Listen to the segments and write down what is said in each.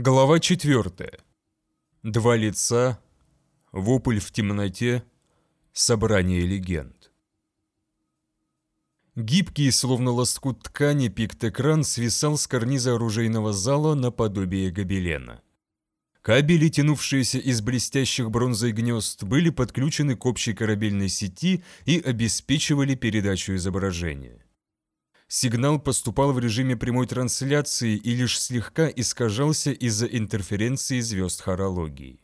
Глава 4. Два лица, вопль в темноте, собрание легенд. Гибкий, словно лоскут ткани, пикт-экран свисал с карниза оружейного зала наподобие гобелена. Кабели, тянувшиеся из блестящих бронзой гнезд, были подключены к общей корабельной сети и обеспечивали передачу изображения. Сигнал поступал в режиме прямой трансляции и лишь слегка искажался из-за интерференции звезд хорологии.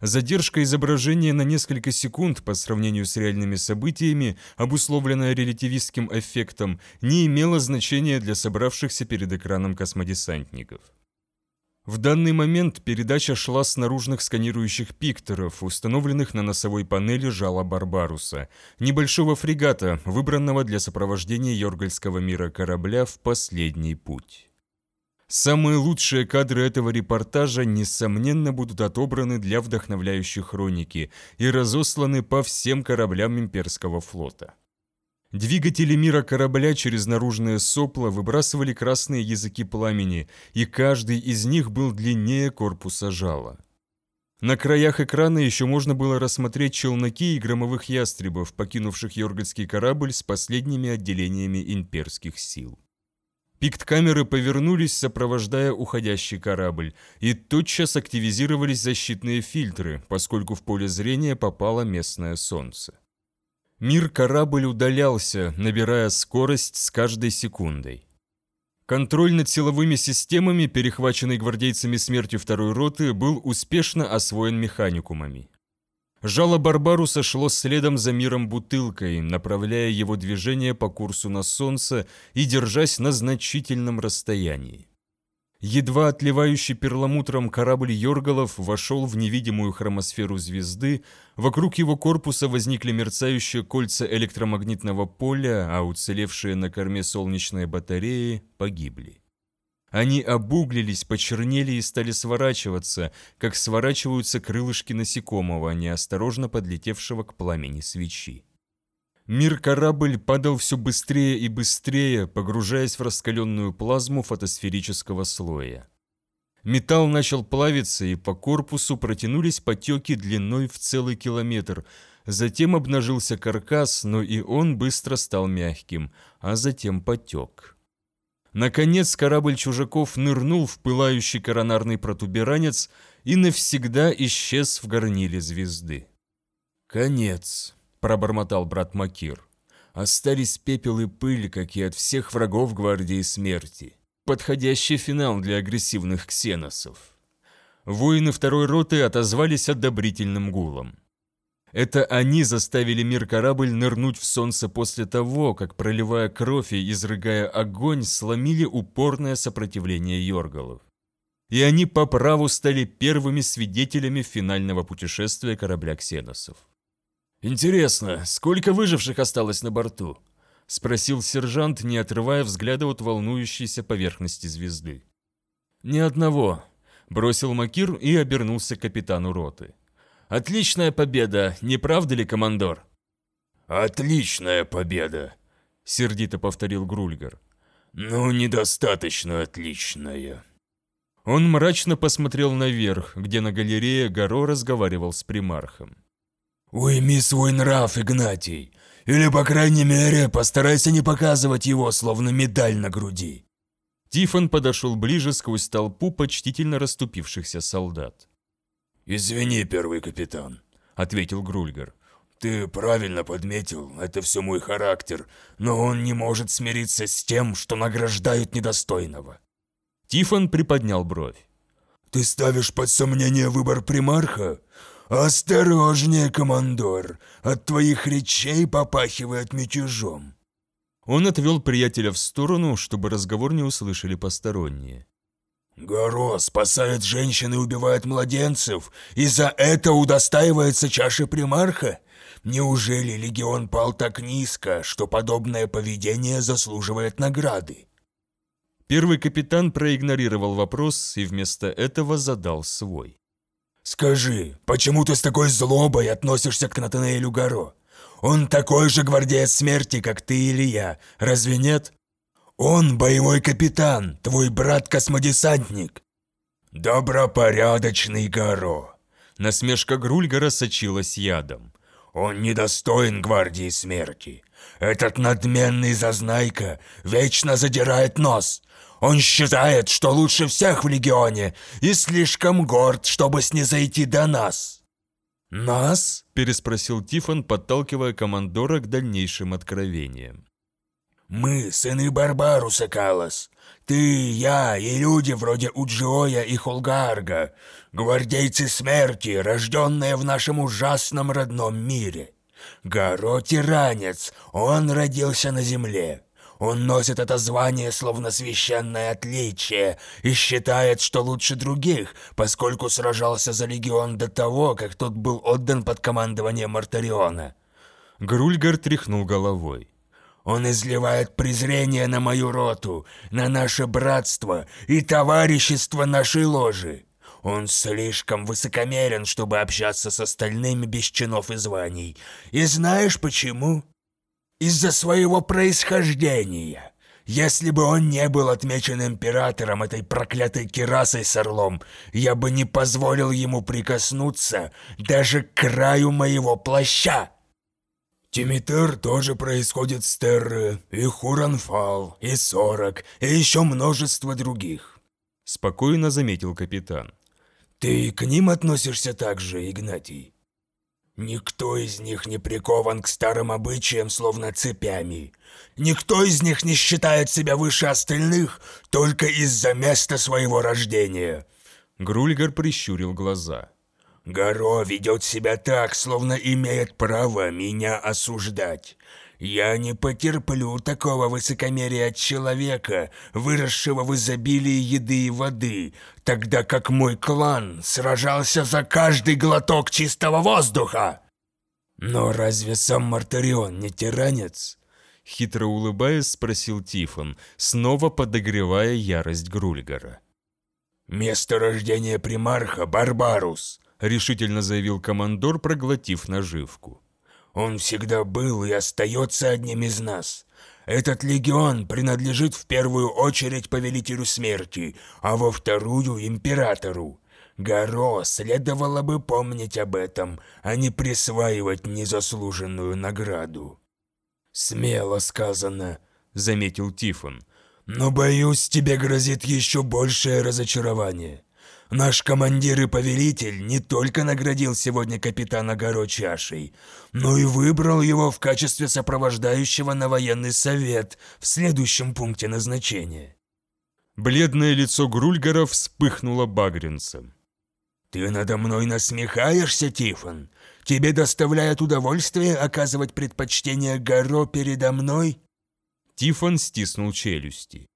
Задержка изображения на несколько секунд по сравнению с реальными событиями, обусловленная релятивистским эффектом, не имела значения для собравшихся перед экраном космодесантников. В данный момент передача шла с наружных сканирующих пикторов, установленных на носовой панели жала Барбаруса, небольшого фрегата, выбранного для сопровождения Йоргальского мира корабля в последний путь. Самые лучшие кадры этого репортажа, несомненно, будут отобраны для вдохновляющей хроники и разосланы по всем кораблям имперского флота. Двигатели мира корабля через наружные сопла выбрасывали красные языки пламени, и каждый из них был длиннее корпуса жала. На краях экрана еще можно было рассмотреть челноки и громовых ястребов, покинувших Йоргальский корабль с последними отделениями имперских сил. Пикт-камеры повернулись, сопровождая уходящий корабль, и тотчас активизировались защитные фильтры, поскольку в поле зрения попало местное солнце. Мир-корабль удалялся, набирая скорость с каждой секундой. Контроль над силовыми системами, перехваченный гвардейцами смерти второй роты, был успешно освоен механикумами. Жало Барбаруса шло следом за миром бутылкой, направляя его движение по курсу на солнце и держась на значительном расстоянии. Едва отливающий перламутром корабль Йоргалов вошел в невидимую хромосферу звезды, вокруг его корпуса возникли мерцающие кольца электромагнитного поля, а уцелевшие на корме солнечные батареи погибли. Они обуглились, почернели и стали сворачиваться, как сворачиваются крылышки насекомого, неосторожно подлетевшего к пламени свечи. Мир-корабль падал все быстрее и быстрее, погружаясь в раскаленную плазму фотосферического слоя. Металл начал плавиться, и по корпусу протянулись потеки длиной в целый километр. Затем обнажился каркас, но и он быстро стал мягким, а затем потек. Наконец корабль чужаков нырнул в пылающий коронарный протуберанец и навсегда исчез в горниле звезды. Конец пробормотал брат Макир. Остались пепел и пыль, как и от всех врагов Гвардии Смерти. Подходящий финал для агрессивных ксеносов. Воины второй роты отозвались одобрительным гулом. Это они заставили мир-корабль нырнуть в солнце после того, как, проливая кровь и изрыгая огонь, сломили упорное сопротивление Йоргалов. И они по праву стали первыми свидетелями финального путешествия корабля ксеносов. «Интересно, сколько выживших осталось на борту?» – спросил сержант, не отрывая взгляда от волнующейся поверхности звезды. «Ни одного», – бросил Макир и обернулся к капитану роты. «Отличная победа, не правда ли, командор?» «Отличная победа», – сердито повторил Грульгар. «Но недостаточно отличная». Он мрачно посмотрел наверх, где на галерее Горо разговаривал с примархом. «Уйми свой нрав, Игнатий, или, по крайней мере, постарайся не показывать его, словно медаль на груди». Тифон подошел ближе сквозь толпу почтительно расступившихся солдат. «Извини, первый капитан», — ответил Грульгар. «Ты правильно подметил, это все мой характер, но он не может смириться с тем, что награждают недостойного». Тифон приподнял бровь. «Ты ставишь под сомнение выбор примарха? «Осторожнее, командор, от твоих речей попахивает мятежом». Он отвел приятеля в сторону, чтобы разговор не услышали посторонние. «Горо спасает женщин и убивает младенцев, и за это удостаивается чаши примарха? Неужели легион пал так низко, что подобное поведение заслуживает награды?» Первый капитан проигнорировал вопрос и вместо этого задал свой. «Скажи, почему ты с такой злобой относишься к Натанеэлю Гаро? Он такой же гвардеец смерти, как ты или я, разве нет? Он боевой капитан, твой брат-космодесантник». «Добропорядочный Горо!» Насмешка Грульгара сочилась ядом. «Он недостоин гвардии смерти. Этот надменный зазнайка вечно задирает нос. Он считает, что лучше всех в Легионе и слишком горд, чтобы снизойти до нас». «Нас?» – переспросил Тифон, подталкивая командора к дальнейшим откровениям. «Мы сыны Барбаруса, Калос. Ты, я и люди вроде Уджиоя и Холгарга, гвардейцы смерти, рожденные в нашем ужасном родном мире. Гаро – тиранец, он родился на земле. Он носит это звание словно священное отличие и считает, что лучше других, поскольку сражался за легион до того, как тот был отдан под командование Мартариона. Грульгар тряхнул головой. Он изливает презрение на мою роту, на наше братство и товарищество нашей ложи. Он слишком высокомерен, чтобы общаться с остальными без чинов и званий. И знаешь почему? Из-за своего происхождения. Если бы он не был отмечен императором этой проклятой керасой с орлом, я бы не позволил ему прикоснуться даже к краю моего плаща. Тимитер тоже происходит с Терры, и Хуранфал, и Сорок, и еще множество других. Спокойно заметил капитан. Ты к ним относишься так же, Игнатий? Никто из них не прикован к старым обычаям, словно цепями. Никто из них не считает себя выше остальных только из-за места своего рождения. Грульгар прищурил глаза. Горо ведет себя так, словно имеет право меня осуждать. Я не потерплю такого высокомерия от человека, выросшего в изобилии еды и воды, тогда как мой клан сражался за каждый глоток чистого воздуха. Но разве сам Мартарион не тиранец? Хитро улыбаясь, спросил Тифон, снова подогревая ярость Грульгара. «Место рождения примарха – Барбарус решительно заявил командор, проглотив наживку. «Он всегда был и остается одним из нас. Этот легион принадлежит в первую очередь повелителю смерти, а во вторую – императору. Горо следовало бы помнить об этом, а не присваивать незаслуженную награду». «Смело сказано», – заметил Тифон. «Но, боюсь, тебе грозит еще большее разочарование. Наш командир и повелитель не только наградил сегодня капитана Горо чашей, но и выбрал его в качестве сопровождающего на военный совет в следующем пункте назначения. Бледное лицо Грульгара вспыхнуло багренцем. «Ты надо мной насмехаешься, Тифон? Тебе доставляет удовольствие оказывать предпочтение Горо передо мной?» Тифон стиснул челюсти.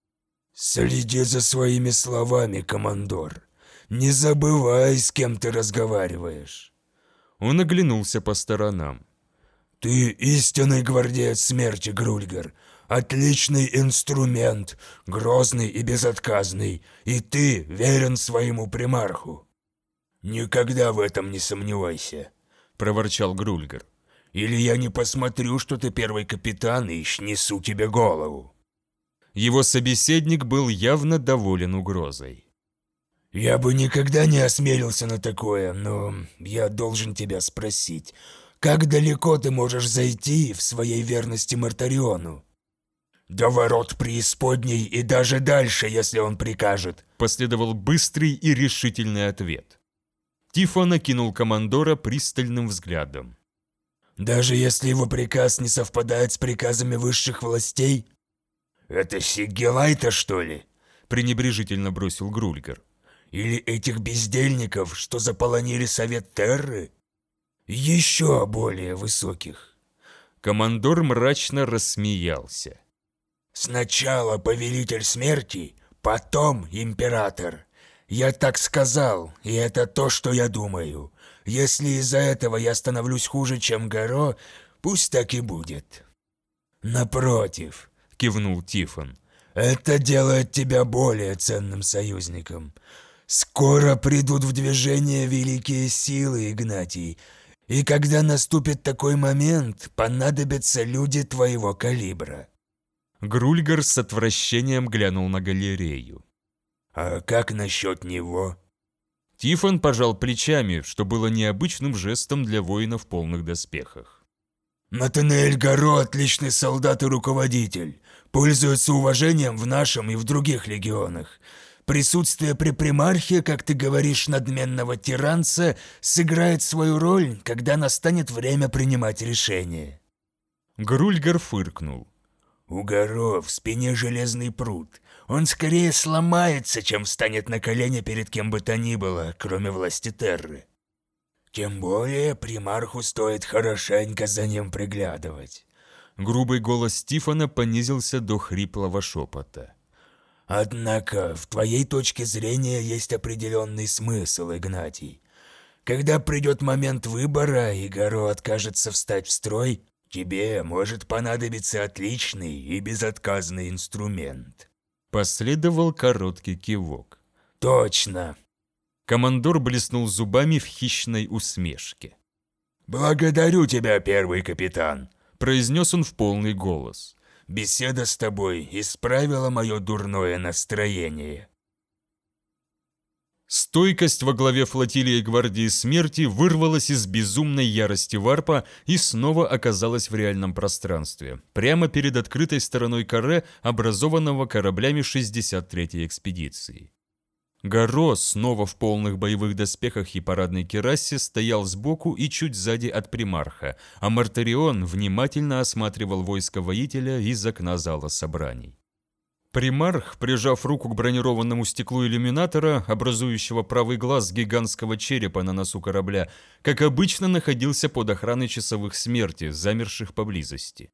«Следи за своими словами, командор. Не забывай, с кем ты разговариваешь. Он оглянулся по сторонам. Ты истинный гвардеец смерти, Грульгар. Отличный инструмент, грозный и безотказный, и ты верен своему примарху. Никогда в этом не сомневайся, проворчал Грульгар. Или я не посмотрю, что ты первый капитан и снесу тебе голову. Его собеседник был явно доволен угрозой. «Я бы никогда не осмелился на такое, но я должен тебя спросить, как далеко ты можешь зайти в своей верности Мартариону?» «До ворот преисподней и даже дальше, если он прикажет», последовал быстрый и решительный ответ. Тифо накинул командора пристальным взглядом. «Даже если его приказ не совпадает с приказами высших властей?» «Это Сигелайта, что ли?» пренебрежительно бросил Грульгар. Или этих бездельников, что заполонили Совет Терры? Еще более высоких. Командор мрачно рассмеялся. Сначала повелитель смерти, потом император. Я так сказал, и это то, что я думаю. Если из-за этого я становлюсь хуже, чем Горо, пусть так и будет. Напротив, кивнул Тифон, это делает тебя более ценным союзником. Скоро придут в движение великие силы, Игнатий. И когда наступит такой момент, понадобятся люди твоего калибра. Грульгар с отвращением глянул на галерею. А как насчет него? Тифон пожал плечами, что было необычным жестом для воина в полных доспехах. «Натанель Гаро – отличный солдат и руководитель. Пользуется уважением в нашем и в других легионах. Присутствие при примархе, как ты говоришь, надменного тиранца, сыграет свою роль, когда настанет время принимать решение. Грульгар фыркнул. У Горо в спине железный пруд. Он скорее сломается, чем встанет на колени перед кем бы то ни было, кроме власти Терры. Тем более примарху стоит хорошенько за ним приглядывать. Грубый голос Стифана понизился до хриплого шепота. Однако, в твоей точке зрения есть определенный смысл, Игнатий. Когда придет момент выбора, и Горо откажется встать в строй, тебе может понадобиться отличный и безотказный инструмент. Последовал короткий кивок. Точно. Командор блеснул зубами в хищной усмешке. «Благодарю тебя, первый капитан», – произнес он в полный голос. Беседа с тобой исправила мое дурное настроение. Стойкость во главе флотилии Гвардии Смерти вырвалась из безумной ярости варпа и снова оказалась в реальном пространстве, прямо перед открытой стороной каре, образованного кораблями 63-й экспедиции. Горо, снова в полных боевых доспехах и парадной керасе, стоял сбоку и чуть сзади от примарха, а Мартарион внимательно осматривал войско воителя из окна зала собраний. Примарх, прижав руку к бронированному стеклу иллюминатора, образующего правый глаз гигантского черепа на носу корабля, как обычно находился под охраной часовых смерти, замерших поблизости.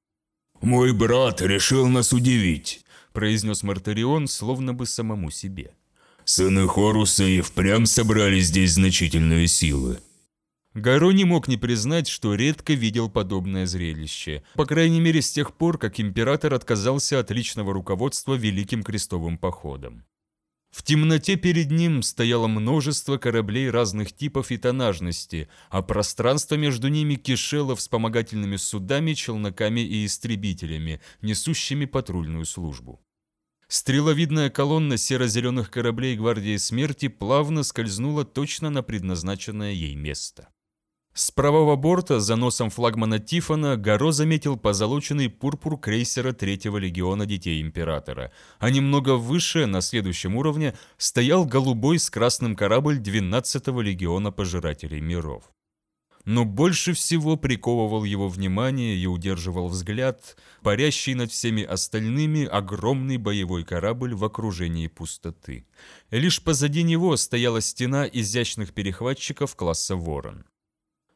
«Мой брат решил нас удивить», – произнес Мартарион, словно бы самому себе. Сыны Хоруса и впрямь собрали здесь значительные силы. Гаро не мог не признать, что редко видел подобное зрелище, по крайней мере с тех пор, как император отказался от личного руководства Великим Крестовым Походом. В темноте перед ним стояло множество кораблей разных типов и тонажности, а пространство между ними кишело вспомогательными судами, челноками и истребителями, несущими патрульную службу. Стреловидная колонна серо-зеленых кораблей Гвардии Смерти плавно скользнула точно на предназначенное ей место. С правого борта, за носом флагмана Тифона, Гаро заметил позолоченный пурпур крейсера Третьего легиона Детей Императора, а немного выше, на следующем уровне, стоял голубой с красным корабль 12-го легиона Пожирателей Миров но больше всего приковывал его внимание и удерживал взгляд, парящий над всеми остальными огромный боевой корабль в окружении пустоты. Лишь позади него стояла стена изящных перехватчиков класса «Ворон».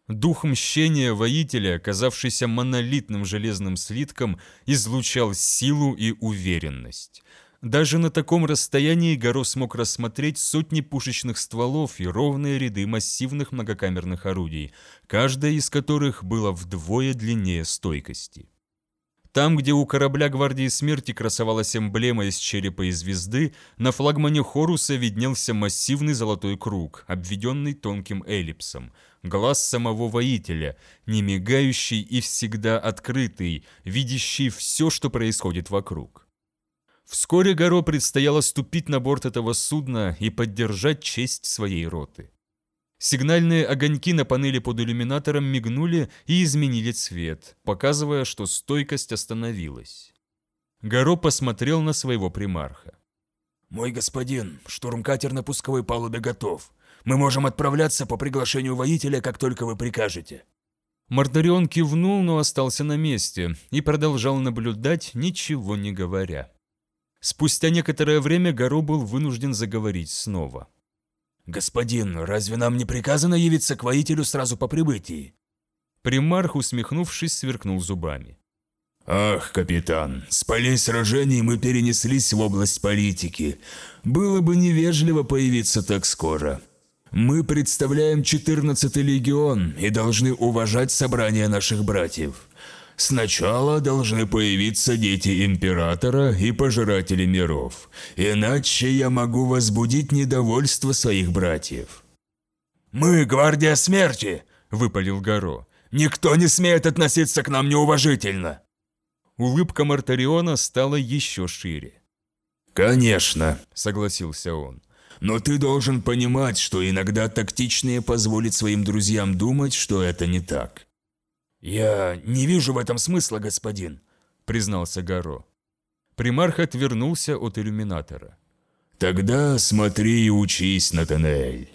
Дух мщения воителя, оказавшийся монолитным железным слитком, излучал силу и уверенность. Даже на таком расстоянии Горо смог рассмотреть сотни пушечных стволов и ровные ряды массивных многокамерных орудий, каждая из которых была вдвое длиннее стойкости. Там, где у корабля Гвардии Смерти красовалась эмблема из черепа и звезды, на флагмане Хоруса виднелся массивный золотой круг, обведенный тонким эллипсом, глаз самого воителя, не мигающий и всегда открытый, видящий все, что происходит вокруг. Вскоре Горо предстояло ступить на борт этого судна и поддержать честь своей роты. Сигнальные огоньки на панели под иллюминатором мигнули и изменили цвет, показывая, что стойкость остановилась. Горо посмотрел на своего примарха. «Мой господин, штурмкатер на пусковой палубе готов. Мы можем отправляться по приглашению воителя, как только вы прикажете». Мордарион кивнул, но остался на месте и продолжал наблюдать, ничего не говоря. Спустя некоторое время Гаро был вынужден заговорить снова. «Господин, разве нам не приказано явиться к воителю сразу по прибытии?» Примарх, усмехнувшись, сверкнул зубами. «Ах, капитан, с полей сражений мы перенеслись в область политики. Было бы невежливо появиться так скоро. Мы представляем 14-й легион и должны уважать собрание наших братьев. Сначала должны появиться дети Императора и Пожиратели Миров, иначе я могу возбудить недовольство своих братьев». «Мы Гвардия Смерти!» – выпалил Горо. «Никто не смеет относиться к нам неуважительно!» Улыбка Мартариона стала еще шире. «Конечно», – согласился он. Но ты должен понимать, что иногда тактичнее позволить своим друзьям думать, что это не так. «Я не вижу в этом смысла, господин», — признался Гаро. Примарх отвернулся от иллюминатора. «Тогда смотри и учись, Натанель».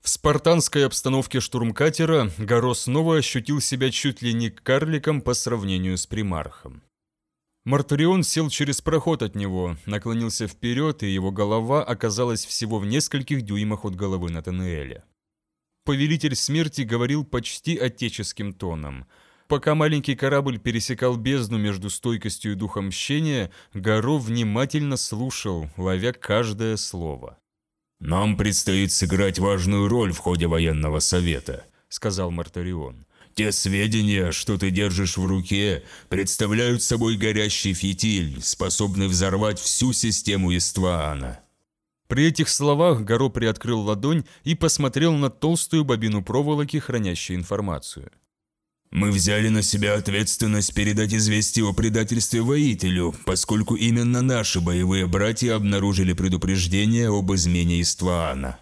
В спартанской обстановке штурмкатера Гаро снова ощутил себя чуть ли не карликом по сравнению с примархом. Мартурион сел через проход от него, наклонился вперед, и его голова оказалась всего в нескольких дюймах от головы Натанеэля. Повелитель смерти говорил почти отеческим тоном. Пока маленький корабль пересекал бездну между стойкостью и духом мщения, Гаро внимательно слушал, ловя каждое слово. «Нам предстоит сыграть важную роль в ходе военного совета», — сказал Мартарион. Те сведения, что ты держишь в руке, представляют собой горящий фитиль, способный взорвать всю систему Истваана. При этих словах Горо приоткрыл ладонь и посмотрел на толстую бобину проволоки, хранящую информацию. «Мы взяли на себя ответственность передать известие о предательстве воителю, поскольку именно наши боевые братья обнаружили предупреждение об измене Истваана».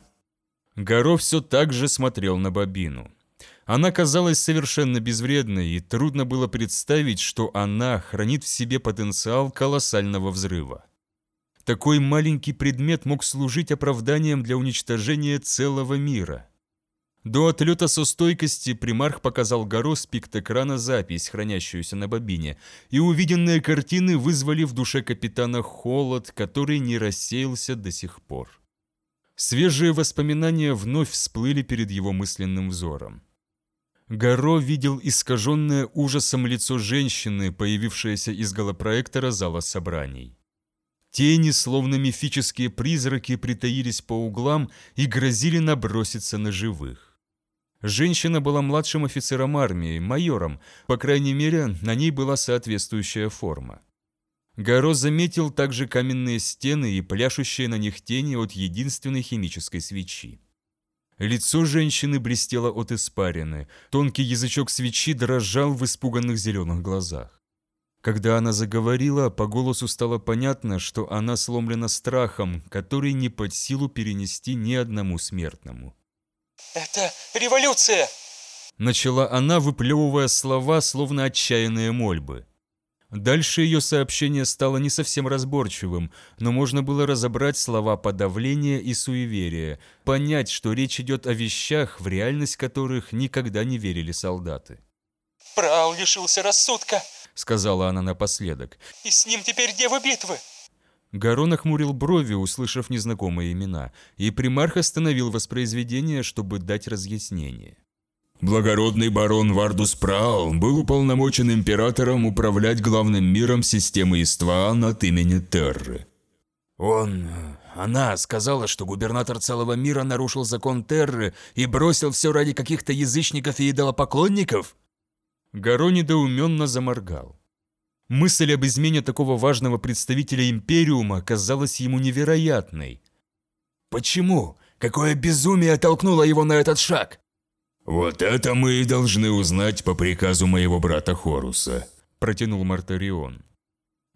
Горо все так же смотрел на бобину. Она казалась совершенно безвредной, и трудно было представить, что она хранит в себе потенциал колоссального взрыва. Такой маленький предмет мог служить оправданием для уничтожения целого мира. До отлета со стойкости примарх показал Горо с пикт-экрана запись, хранящуюся на бобине, и увиденные картины вызвали в душе капитана холод, который не рассеялся до сих пор. Свежие воспоминания вновь всплыли перед его мысленным взором. Гаро видел искаженное ужасом лицо женщины, появившееся из голопроектора зала собраний. Тени, словно мифические призраки, притаились по углам и грозили наброситься на живых. Женщина была младшим офицером армии, майором, по крайней мере, на ней была соответствующая форма. Гаро заметил также каменные стены и пляшущие на них тени от единственной химической свечи. Лицо женщины блестело от испарины, тонкий язычок свечи дрожал в испуганных зеленых глазах. Когда она заговорила, по голосу стало понятно, что она сломлена страхом, который не под силу перенести ни одному смертному. «Это революция!» Начала она, выплевывая слова, словно отчаянные мольбы. Дальше ее сообщение стало не совсем разборчивым, но можно было разобрать слова подавления и суеверия, понять, что речь идет о вещах, в реальность которых никогда не верили солдаты. «Праул лишился рассудка», — сказала она напоследок. «И с ним теперь девы битвы». Гарон охмурил брови, услышав незнакомые имена, и примарх остановил воспроизведение, чтобы дать разъяснение. Благородный барон Вардус Праул был уполномочен императором управлять главным миром системы Истваан от имени Терры. Он... Она сказала, что губернатор целого мира нарушил закон Терры и бросил все ради каких-то язычников и идолопоклонников? Гаро недоуменно заморгал. Мысль об измене такого важного представителя Империума казалась ему невероятной. Почему? Какое безумие толкнуло его на этот шаг? «Вот это мы и должны узнать по приказу моего брата Хоруса», – протянул Мартарион.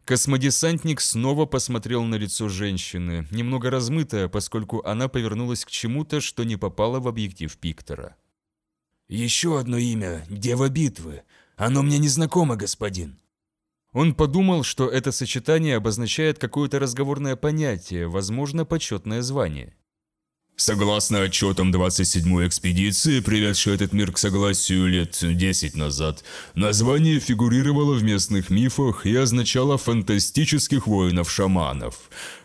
Космодесантник снова посмотрел на лицо женщины, немного размытое, поскольку она повернулась к чему-то, что не попало в объектив Пиктора. «Еще одно имя – Дева Битвы. Оно мне незнакомо, господин». Он подумал, что это сочетание обозначает какое-то разговорное понятие, возможно, почетное звание. Согласно отчетам 27-й экспедиции, приведшей этот мир к согласию лет 10 назад, название фигурировало в местных мифах и означало фантастических воинов-шаманов.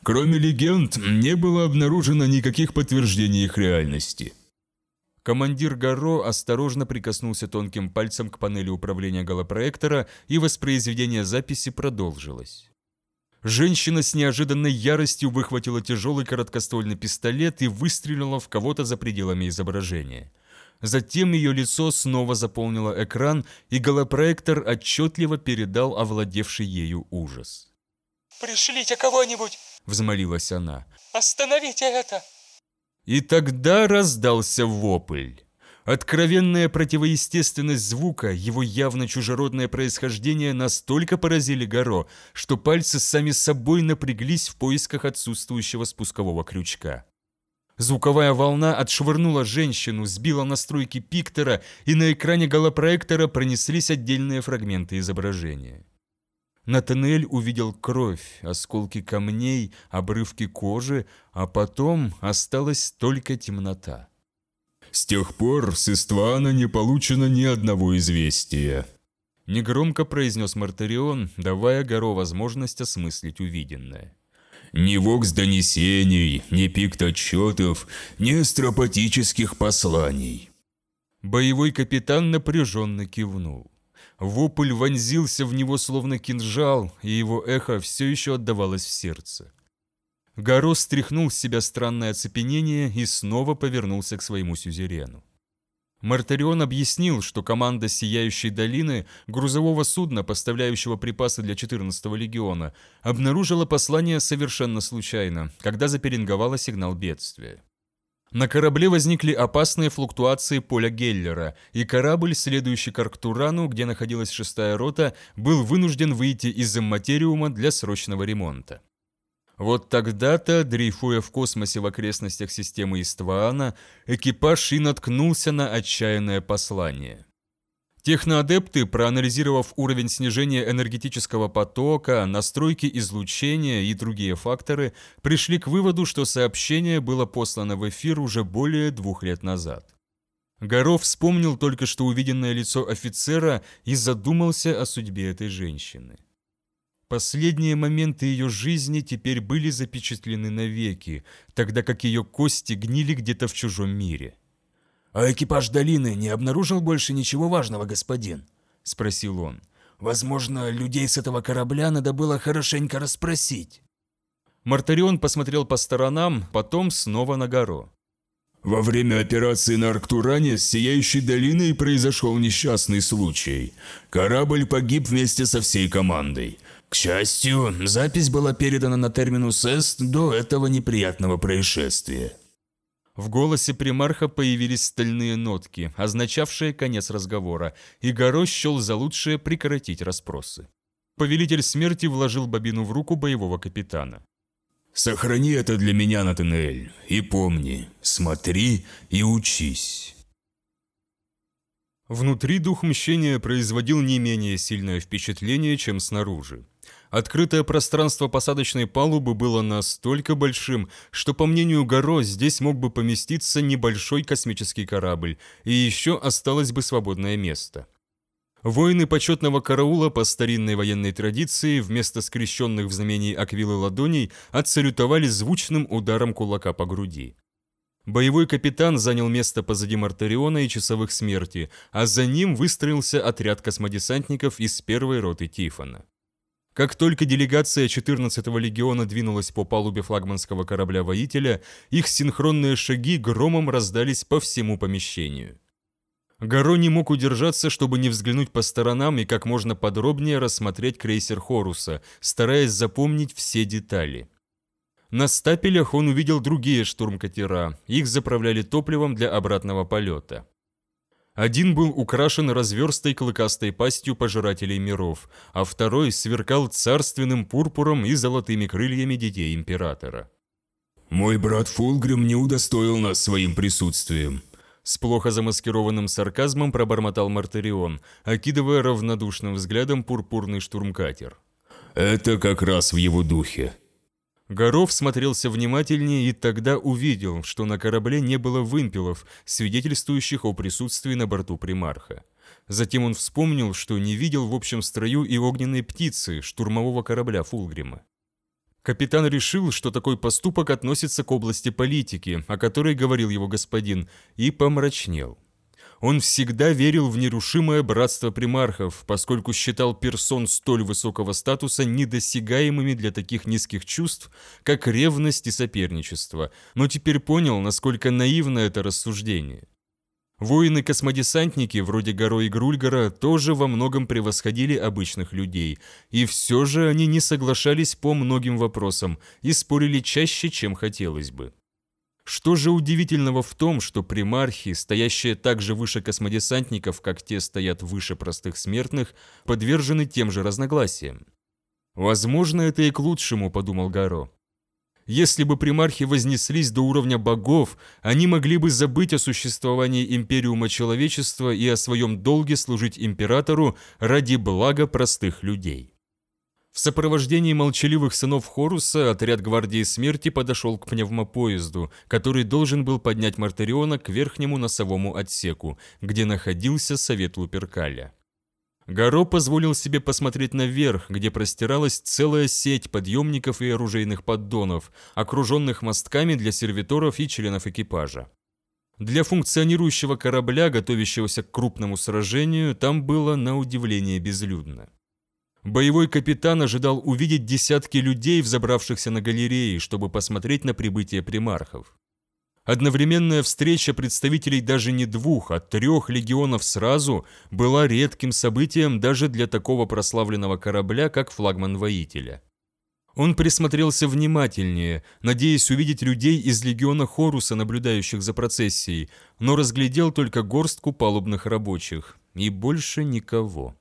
Кроме легенд, не было обнаружено никаких подтверждений их реальности. Командир Гаро осторожно прикоснулся тонким пальцем к панели управления голопроектора, и воспроизведение записи продолжилось. Женщина с неожиданной яростью выхватила тяжелый короткоствольный пистолет и выстрелила в кого-то за пределами изображения. Затем ее лицо снова заполнило экран, и голопроектор отчетливо передал овладевший ею ужас. «Пришлите кого-нибудь!» – взмолилась она. «Остановите это!» И тогда раздался вопль. Откровенная противоестественность звука, его явно чужеродное происхождение настолько поразили Горо, что пальцы сами собой напряглись в поисках отсутствующего спускового крючка. Звуковая волна отшвырнула женщину, сбила настройки пиктора, и на экране голопроектора пронеслись отдельные фрагменты изображения. Натанель увидел кровь, осколки камней, обрывки кожи, а потом осталась только темнота. С тех пор с Иствана не получено ни одного известия. Негромко произнес Мартарион, давая Горо возможность осмыслить увиденное. Ни вокс-донесений, ни пикт-отчетов, ни астропатических посланий. Боевой капитан напряженно кивнул. Вопль вонзился в него словно кинжал, и его эхо все еще отдавалось в сердце. Горо стряхнул с себя странное оцепенение и снова повернулся к своему сюзерену. Мартарион объяснил, что команда Сияющей долины, грузового судна, поставляющего припасы для 14-го легиона, обнаружила послание совершенно случайно, когда заперинговала сигнал бедствия. На корабле возникли опасные флуктуации поля Геллера, и корабль, следующий к Арктурану, где находилась шестая рота, был вынужден выйти из имматериума для срочного ремонта. Вот тогда-то, дрейфуя в космосе в окрестностях системы Истваана, экипаж и наткнулся на отчаянное послание. Техноадепты, проанализировав уровень снижения энергетического потока, настройки излучения и другие факторы, пришли к выводу, что сообщение было послано в эфир уже более двух лет назад. Горов вспомнил только что увиденное лицо офицера и задумался о судьбе этой женщины. Последние моменты ее жизни теперь были запечатлены навеки, тогда как ее кости гнили где-то в чужом мире. «А экипаж долины не обнаружил больше ничего важного, господин?» – спросил он. «Возможно, людей с этого корабля надо было хорошенько расспросить». Мартарион посмотрел по сторонам, потом снова на гору. Во время операции на Арктуране с Сияющей долиной произошел несчастный случай. Корабль погиб вместе со всей командой. К счастью, запись была передана на терминус Эст до этого неприятного происшествия. В голосе примарха появились стальные нотки, означавшие конец разговора, и Горо счел за лучшее прекратить расспросы. Повелитель смерти вложил бобину в руку боевого капитана. «Сохрани это для меня, Натанель, и помни, смотри и учись». Внутри дух мщения производил не менее сильное впечатление, чем снаружи. Открытое пространство посадочной палубы было настолько большим, что, по мнению Горо, здесь мог бы поместиться небольшой космический корабль, и еще осталось бы свободное место. Воины почетного караула по старинной военной традиции вместо скрещенных в знамении аквилы ладоней отсалютовали звучным ударом кулака по груди. Боевой капитан занял место позади Мартариона и часовых смерти, а за ним выстроился отряд космодесантников из первой роты Тифона. Как только делегация 14-го легиона двинулась по палубе флагманского корабля-воителя, их синхронные шаги громом раздались по всему помещению. Гаро не мог удержаться, чтобы не взглянуть по сторонам и как можно подробнее рассмотреть крейсер Хоруса, стараясь запомнить все детали. На стапелях он увидел другие штурмкатера, их заправляли топливом для обратного полета. Один был украшен разверстой клыкастой пастью пожирателей миров, а второй сверкал царственным пурпуром и золотыми крыльями детей Императора. «Мой брат Фулгрим не удостоил нас своим присутствием», с плохо замаскированным сарказмом пробормотал Мартарион, окидывая равнодушным взглядом пурпурный штурмкатер. «Это как раз в его духе. Горов смотрелся внимательнее и тогда увидел, что на корабле не было вымпелов, свидетельствующих о присутствии на борту примарха. Затем он вспомнил, что не видел в общем строю и огненной птицы, штурмового корабля Фулгрима. Капитан решил, что такой поступок относится к области политики, о которой говорил его господин, и помрачнел. Он всегда верил в нерушимое братство примархов, поскольку считал персон столь высокого статуса недосягаемыми для таких низких чувств, как ревность и соперничество, но теперь понял, насколько наивно это рассуждение. Воины-космодесантники, вроде Горо и Грульгара, тоже во многом превосходили обычных людей, и все же они не соглашались по многим вопросам и спорили чаще, чем хотелось бы. Что же удивительного в том, что примархи, стоящие так же выше космодесантников, как те стоят выше простых смертных, подвержены тем же разногласиям? Возможно, это и к лучшему, подумал Гаро. Если бы примархи вознеслись до уровня богов, они могли бы забыть о существовании империума человечества и о своем долге служить императору ради блага простых людей. В сопровождении молчаливых сынов Хоруса отряд Гвардии Смерти подошел к пневмопоезду, который должен был поднять Мартариона к верхнему носовому отсеку, где находился Совет Луперкаля. Гаро позволил себе посмотреть наверх, где простиралась целая сеть подъемников и оружейных поддонов, окруженных мостками для сервиторов и членов экипажа. Для функционирующего корабля, готовящегося к крупному сражению, там было на удивление безлюдно. Боевой капитан ожидал увидеть десятки людей, взобравшихся на галереи, чтобы посмотреть на прибытие примархов. Одновременная встреча представителей даже не двух, а трех легионов сразу была редким событием даже для такого прославленного корабля, как флагман воителя. Он присмотрелся внимательнее, надеясь увидеть людей из легиона Хоруса, наблюдающих за процессией, но разглядел только горстку палубных рабочих, и больше никого.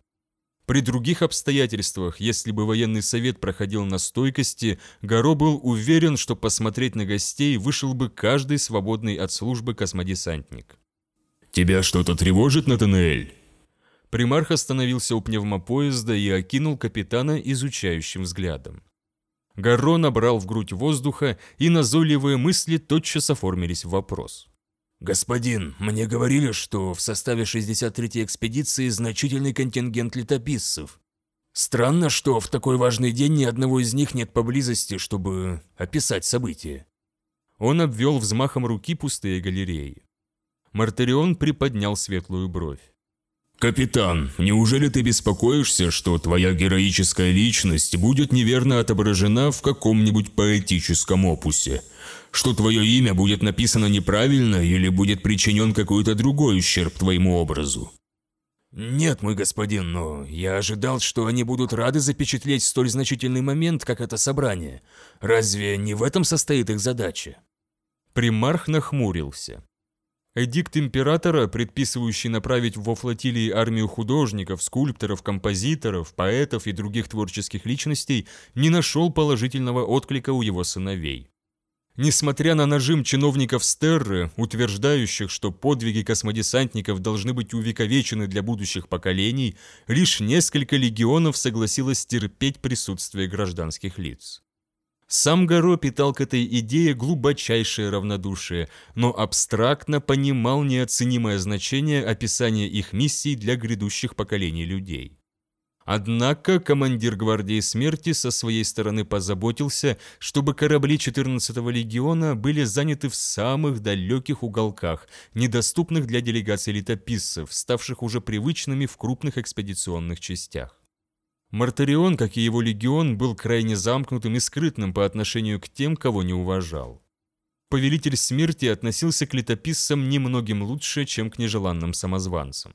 При других обстоятельствах, если бы военный совет проходил на стойкости, Горо был уверен, что посмотреть на гостей вышел бы каждый свободный от службы космодесантник. «Тебя что-то тревожит, Натанаэль?» Примарх остановился у пневмопоезда и окинул капитана изучающим взглядом. Гарро набрал в грудь воздуха, и назойливые мысли тотчас оформились в вопрос. «Господин, мне говорили, что в составе 63-й экспедиции значительный контингент летописцев. Странно, что в такой важный день ни одного из них нет поблизости, чтобы описать события». Он обвел взмахом руки пустые галереи. Мартарион приподнял светлую бровь. «Капитан, неужели ты беспокоишься, что твоя героическая личность будет неверно отображена в каком-нибудь поэтическом опусе? Что твое имя будет написано неправильно или будет причинен какой-то другой ущерб твоему образу?» «Нет, мой господин, но я ожидал, что они будут рады запечатлеть столь значительный момент, как это собрание. Разве не в этом состоит их задача?» Примарх нахмурился. Эдикт императора, предписывающий направить во флотилии армию художников, скульпторов, композиторов, поэтов и других творческих личностей, не нашел положительного отклика у его сыновей. Несмотря на нажим чиновников Стерры, утверждающих, что подвиги космодесантников должны быть увековечены для будущих поколений, лишь несколько легионов согласилось терпеть присутствие гражданских лиц. Сам Горо питал к этой идее глубочайшее равнодушие, но абстрактно понимал неоценимое значение описания их миссий для грядущих поколений людей. Однако командир гвардии смерти со своей стороны позаботился, чтобы корабли 14-го легиона были заняты в самых далеких уголках, недоступных для делегаций летописцев, ставших уже привычными в крупных экспедиционных частях. Мартарион, как и его легион, был крайне замкнутым и скрытным по отношению к тем, кого не уважал. Повелитель смерти относился к летописцам немногим лучше, чем к нежеланным самозванцам.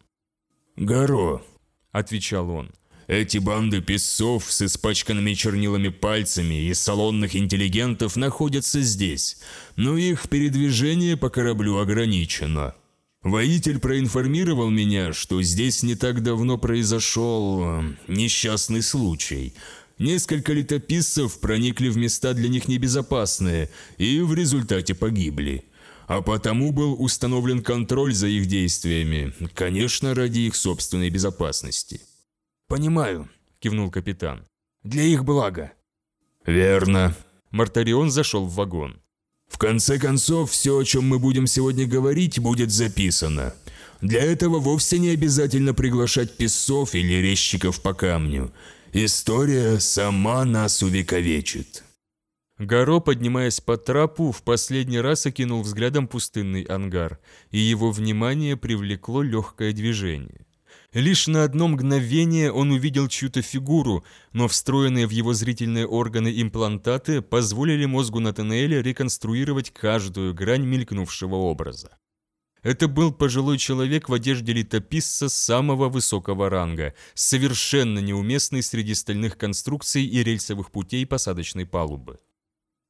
«Горо», — отвечал он, — «эти банды песцов с испачканными чернилами пальцами и салонных интеллигентов находятся здесь, но их передвижение по кораблю ограничено. Воитель проинформировал меня, что здесь не так давно произошел э, несчастный случай. Несколько летописцев проникли в места для них небезопасные и в результате погибли. А потому был установлен контроль за их действиями, конечно, ради их собственной безопасности. «Понимаю», – кивнул капитан. «Для их блага». «Верно». Мартарион зашел в вагон. В конце концов, все, о чем мы будем сегодня говорить, будет записано. Для этого вовсе не обязательно приглашать песцов или резчиков по камню. История сама нас увековечит. Гаро, поднимаясь по трапу, в последний раз окинул взглядом пустынный ангар, и его внимание привлекло легкое движение. Лишь на одно мгновение он увидел чью-то фигуру, но встроенные в его зрительные органы имплантаты позволили мозгу Натанаэля реконструировать каждую грань мелькнувшего образа. Это был пожилой человек в одежде летописца самого высокого ранга, совершенно неуместный среди стальных конструкций и рельсовых путей посадочной палубы.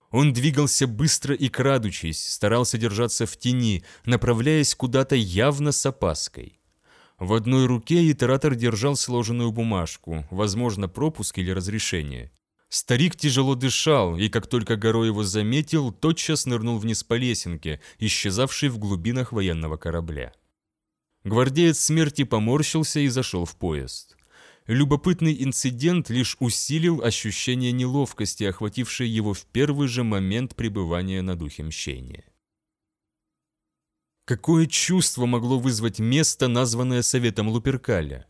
Он двигался быстро и крадучись, старался держаться в тени, направляясь куда-то явно с опаской. В одной руке итератор держал сложенную бумажку, возможно, пропуск или разрешение. Старик тяжело дышал, и как только Горо его заметил, тотчас нырнул вниз по лесенке, исчезавшей в глубинах военного корабля. Гвардеец смерти поморщился и зашел в поезд. Любопытный инцидент лишь усилил ощущение неловкости, охватившее его в первый же момент пребывания на духе мщения. Какое чувство могло вызвать место, названное Советом Луперкаля?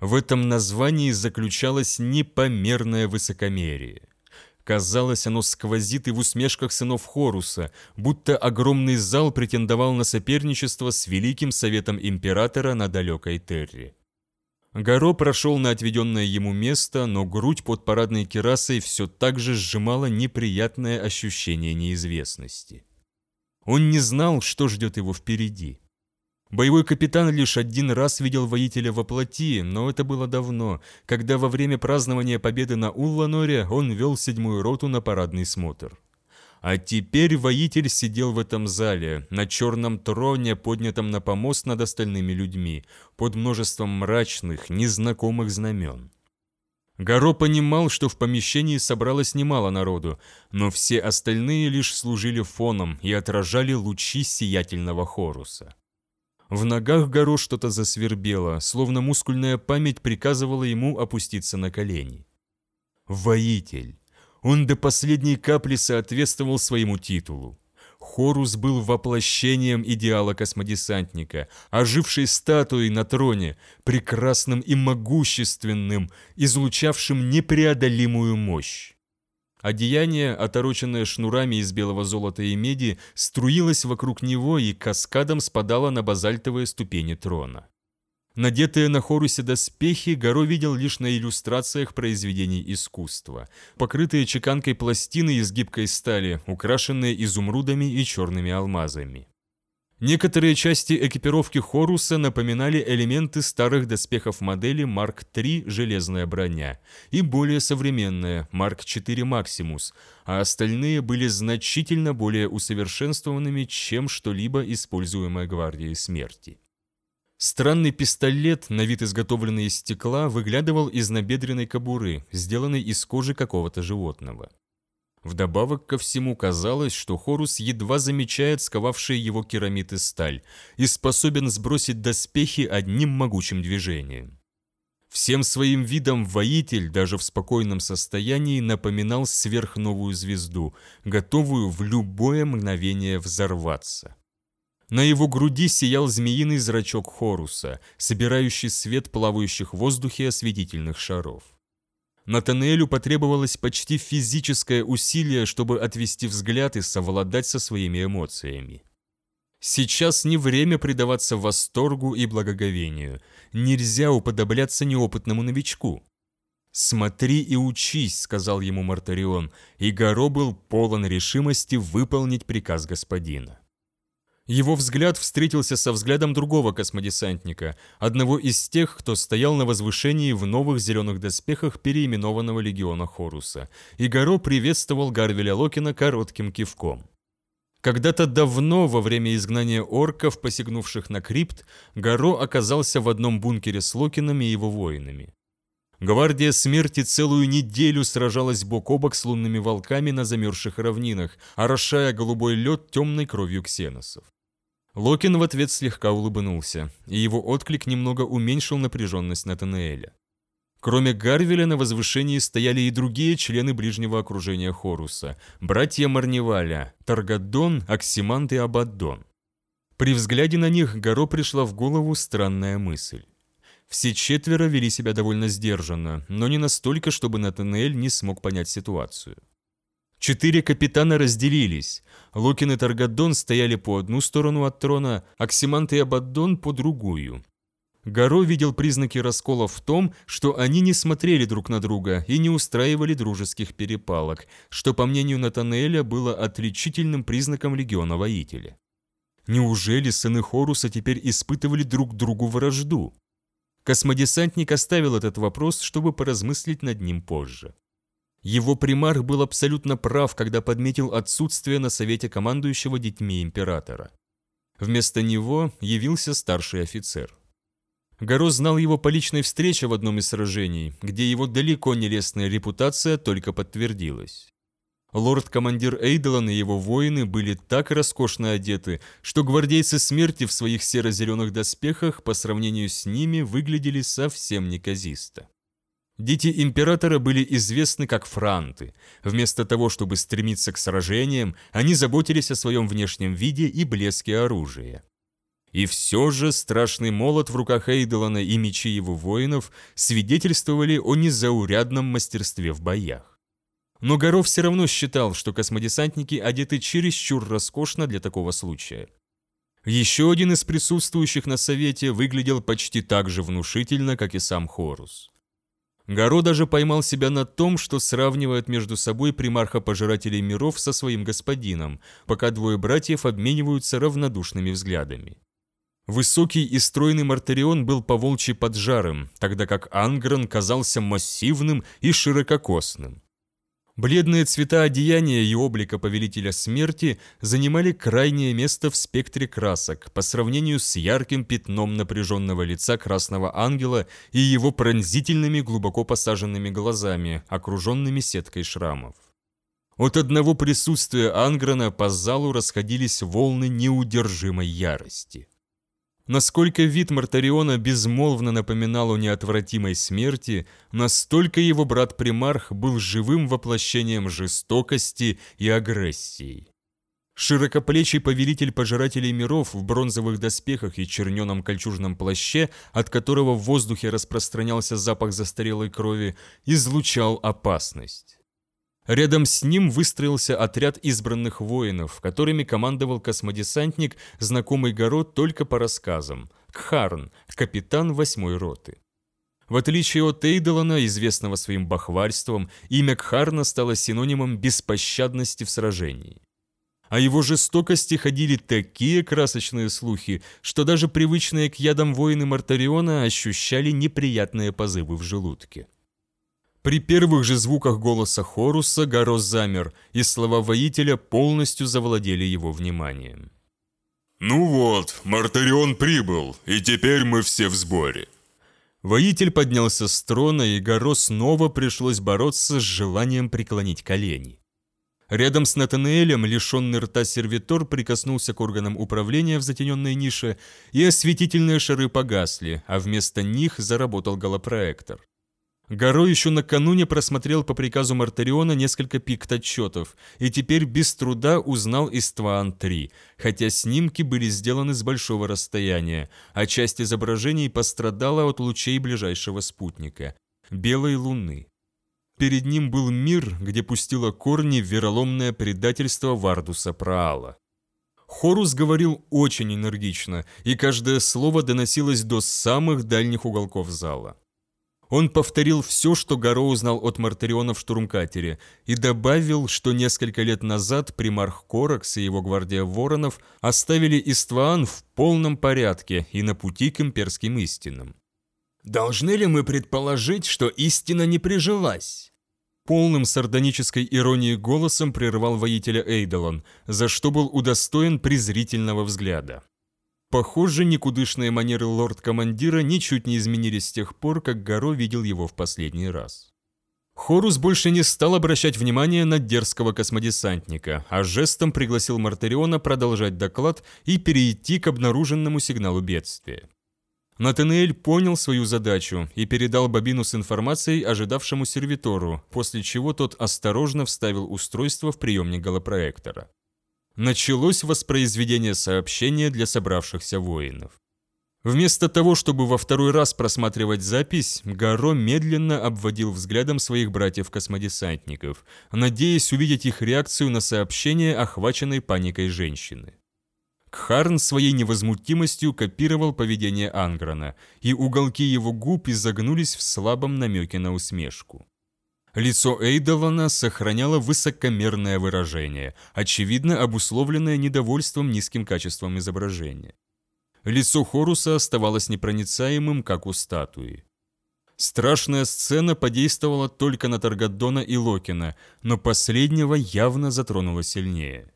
В этом названии заключалось непомерное высокомерие. Казалось, оно сквозит и в усмешках сынов Хоруса, будто огромный зал претендовал на соперничество с Великим Советом Императора на далекой Терре. Горо прошел на отведенное ему место, но грудь под парадной керасой все так же сжимала неприятное ощущение неизвестности. Он не знал, что ждет его впереди. Боевой капитан лишь один раз видел воителя во плоти, но это было давно, когда во время празднования победы на Улланоре он вел седьмую роту на парадный смотр. А теперь воитель сидел в этом зале, на черном троне, поднятом на помост над остальными людьми, под множеством мрачных, незнакомых знамен. Горо понимал, что в помещении собралось немало народу, но все остальные лишь служили фоном и отражали лучи сиятельного Хоруса. В ногах Горо что-то засвербело, словно мускульная память приказывала ему опуститься на колени. Воитель. Он до последней капли соответствовал своему титулу. Хорус был воплощением идеала космодесантника, ожившей статуей на троне, прекрасным и могущественным, излучавшим непреодолимую мощь. Одеяние, отороченное шнурами из белого золота и меди, струилось вокруг него и каскадом спадало на базальтовые ступени трона. Надетые на Хорусе доспехи Горо видел лишь на иллюстрациях произведений искусства, покрытые чеканкой пластины из гибкой стали, украшенные изумрудами и черными алмазами. Некоторые части экипировки Хоруса напоминали элементы старых доспехов модели Марк III «Железная броня» и более современная Марк IV «Максимус», а остальные были значительно более усовершенствованными, чем что-либо используемое Гвардией Смерти. Странный пистолет, на вид изготовленный из стекла, выглядывал из набедренной кобуры, сделанной из кожи какого-то животного. Вдобавок ко всему казалось, что Хорус едва замечает сковавшие его керамид и сталь и способен сбросить доспехи одним могучим движением. Всем своим видом воитель, даже в спокойном состоянии, напоминал сверхновую звезду, готовую в любое мгновение взорваться. На его груди сиял змеиный зрачок Хоруса, собирающий свет плавающих в воздухе осветительных шаров. Натанелю потребовалось почти физическое усилие, чтобы отвести взгляд и совладать со своими эмоциями. Сейчас не время предаваться восторгу и благоговению. Нельзя уподобляться неопытному новичку. «Смотри и учись», — сказал ему Мартарион, и Горо был полон решимости выполнить приказ господина. Его взгляд встретился со взглядом другого космодесантника, одного из тех, кто стоял на возвышении в новых зеленых доспехах переименованного легиона Хоруса, и Горо приветствовал Гарвеля Локина коротким кивком. Когда-то давно, во время изгнания орков, посягнувших на крипт, Горо оказался в одном бункере с Локином и его воинами. Гвардия смерти целую неделю сражалась бок о бок с лунными волками на замерзших равнинах, орошая голубой лед темной кровью ксеносов. Локин в ответ слегка улыбнулся, и его отклик немного уменьшил напряженность Натанаэля. Кроме Гарвеля на возвышении стояли и другие члены ближнего окружения Хоруса, братья Марневаля, Таргадон, Оксимант и Абаддон. При взгляде на них Горо пришла в голову странная мысль. Все четверо вели себя довольно сдержанно, но не настолько, чтобы Натанаэль не смог понять ситуацию. Четыре капитана разделились. Лукин и Таргадон стояли по одну сторону от трона, Оксимант и Абаддон по другую. Горо видел признаки раскола в том, что они не смотрели друг на друга и не устраивали дружеских перепалок, что, по мнению Натанеэля, было отличительным признаком легиона воителя. Неужели сыны Хоруса теперь испытывали друг другу вражду? Космодесантник оставил этот вопрос, чтобы поразмыслить над ним позже. Его примарх был абсолютно прав, когда подметил отсутствие на совете командующего детьми императора. Вместо него явился старший офицер. Горо знал его по личной встрече в одном из сражений, где его далеко не лестная репутация только подтвердилась. Лорд-командир Эйдолан и его воины были так роскошно одеты, что гвардейцы смерти в своих серо-зеленых доспехах по сравнению с ними выглядели совсем неказисто. Дети императора были известны как франты. Вместо того, чтобы стремиться к сражениям, они заботились о своем внешнем виде и блеске оружия. И все же страшный молот в руках Эйдолана и мечи его воинов свидетельствовали о незаурядном мастерстве в боях. Но Горов все равно считал, что космодесантники одеты чересчур роскошно для такого случая. Еще один из присутствующих на совете выглядел почти так же внушительно, как и сам Хорус. Горо даже поймал себя на том, что сравнивает между собой примарха пожирателей миров со своим господином, пока двое братьев обмениваются равнодушными взглядами. Высокий и стройный Мартарион был поволчьи поджарым, тогда как Ангран казался массивным и ширококосным. Бледные цвета одеяния и облика Повелителя Смерти занимали крайнее место в спектре красок по сравнению с ярким пятном напряженного лица Красного Ангела и его пронзительными глубоко посаженными глазами, окруженными сеткой шрамов. От одного присутствия Анграна по залу расходились волны неудержимой ярости. Насколько вид Мартариона безмолвно напоминал о неотвратимой смерти, настолько его брат-примарх был живым воплощением жестокости и агрессии. Широкоплечий повелитель пожирателей миров в бронзовых доспехах и черненом кольчужном плаще, от которого в воздухе распространялся запах застарелой крови, излучал опасность. Рядом с ним выстроился отряд избранных воинов, которыми командовал космодесантник, знакомый Горо только по рассказам, Кхарн, капитан восьмой роты. В отличие от Эйдолана, известного своим бахвальством, имя Кхарна стало синонимом беспощадности в сражении. О его жестокости ходили такие красочные слухи, что даже привычные к ядам воины Мартариона ощущали неприятные позывы в желудке. При первых же звуках голоса Хоруса Гарос замер, и слова воителя полностью завладели его вниманием. «Ну вот, Мартарион прибыл, и теперь мы все в сборе». Воитель поднялся с трона, и Гаро снова пришлось бороться с желанием преклонить колени. Рядом с Натанаэлем лишенный рта сервитор прикоснулся к органам управления в затененной нише, и осветительные шары погасли, а вместо них заработал голопроектор. Горо еще накануне просмотрел по приказу Мартариона несколько пикт-отчетов и теперь без труда узнал Истван-3, хотя снимки были сделаны с большого расстояния, а часть изображений пострадала от лучей ближайшего спутника – Белой Луны. Перед ним был мир, где пустило корни вероломное предательство Вардуса Праала. Хорус говорил очень энергично, и каждое слово доносилось до самых дальних уголков зала. Он повторил все, что Гаро узнал от Мартариона в штурмкатере, и добавил, что несколько лет назад примарх Коракс и его гвардия воронов оставили Истваан в полном порядке и на пути к имперским истинам. «Должны ли мы предположить, что истина не прижилась?» Полным сардонической иронией голосом прервал воителя Эйдолон, за что был удостоен презрительного взгляда. Похоже, никудышные манеры лорд-командира ничуть не изменились с тех пор, как Гаро видел его в последний раз. Хорус больше не стал обращать внимание на дерзкого космодесантника, а жестом пригласил Мартариона продолжать доклад и перейти к обнаруженному сигналу бедствия. Натанеэль понял свою задачу и передал бобину с информацией ожидавшему сервитору, после чего тот осторожно вставил устройство в приемник голопроектора началось воспроизведение сообщения для собравшихся воинов. Вместо того, чтобы во второй раз просматривать запись, Гаро медленно обводил взглядом своих братьев-космодесантников, надеясь увидеть их реакцию на сообщение, охваченной паникой женщины. Кхарн своей невозмутимостью копировал поведение Анграна, и уголки его губ изогнулись в слабом намеке на усмешку. Лицо Эйдолана сохраняло высокомерное выражение, очевидно обусловленное недовольством низким качеством изображения. Лицо Хоруса оставалось непроницаемым, как у статуи. Страшная сцена подействовала только на Таргадона и Локина, но последнего явно затронула сильнее.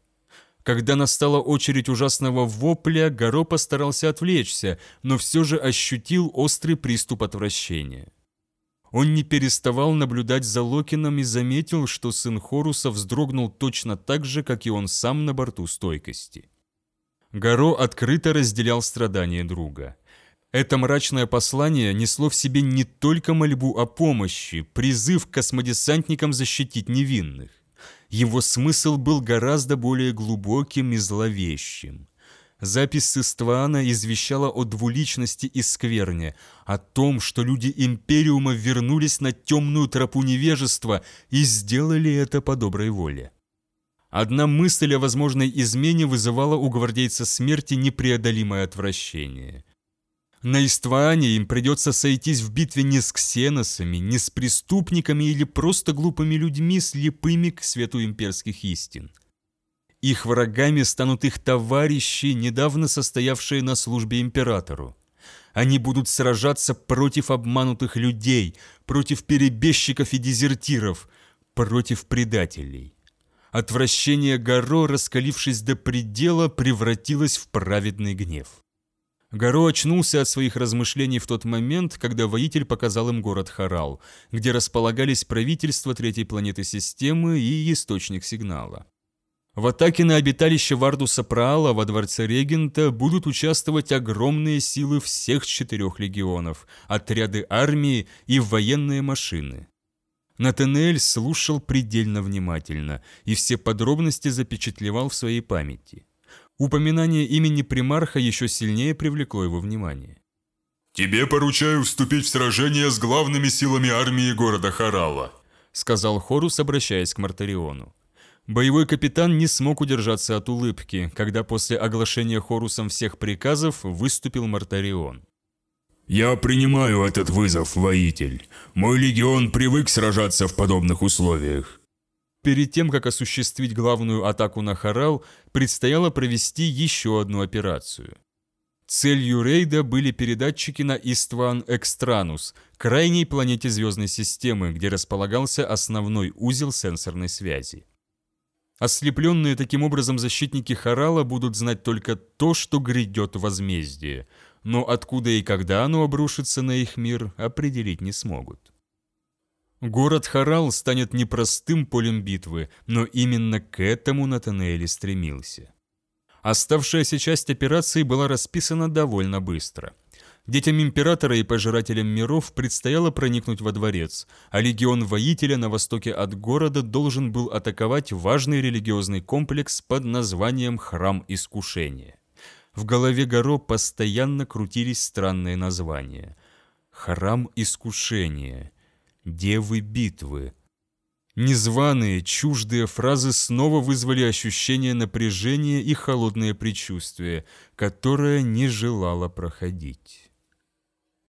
Когда настала очередь ужасного вопля, Горо постарался отвлечься, но все же ощутил острый приступ отвращения. Он не переставал наблюдать за Локином и заметил, что сын Хоруса вздрогнул точно так же, как и он сам на борту стойкости. Горо открыто разделял страдания друга. Это мрачное послание несло в себе не только мольбу о помощи, призыв к космодесантникам защитить невинных. Его смысл был гораздо более глубоким и зловещим. Запись с Иствана извещала о двуличности и скверне, о том, что люди Империума вернулись на темную тропу невежества и сделали это по доброй воле. Одна мысль о возможной измене вызывала у гвардейца смерти непреодолимое отвращение. На Истване им придется сойтись в битве не с ксеносами, не с преступниками или просто глупыми людьми, слепыми к свету имперских истин. Их врагами станут их товарищи, недавно состоявшие на службе императору. Они будут сражаться против обманутых людей, против перебежчиков и дезертиров, против предателей. Отвращение Горо, раскалившись до предела, превратилось в праведный гнев. Горо очнулся от своих размышлений в тот момент, когда воитель показал им город Харал, где располагались правительства третьей планеты системы и источник сигнала. В атаке на обиталище Вардуса Праала во дворце регента будут участвовать огромные силы всех четырех легионов, отряды армии и военные машины. Натанель слушал предельно внимательно и все подробности запечатлевал в своей памяти. Упоминание имени примарха еще сильнее привлекло его внимание. «Тебе поручаю вступить в сражение с главными силами армии города Харала», сказал Хорус, обращаясь к Мартариону. Боевой капитан не смог удержаться от улыбки, когда после оглашения Хорусом всех приказов выступил Мартарион. «Я принимаю этот вызов, воитель. Мой легион привык сражаться в подобных условиях». Перед тем, как осуществить главную атаку на Харал, предстояло провести еще одну операцию. Целью рейда были передатчики на Истван Экстранус, крайней планете звездной системы, где располагался основной узел сенсорной связи. Ослепленные таким образом защитники Харала будут знать только то, что грядет возмездие – но откуда и когда оно обрушится на их мир, определить не смогут. Город Харал станет непростым полем битвы, но именно к этому Натанелли стремился. Оставшаяся часть операции была расписана довольно быстро. Детям императора и пожирателям миров предстояло проникнуть во дворец, а легион воителя на востоке от города должен был атаковать важный религиозный комплекс под названием Храм Искушения. В голове Горо постоянно крутились странные названия. Храм искушения, девы битвы. Незваные, чуждые фразы снова вызвали ощущение напряжения и холодное предчувствие, которое не желало проходить.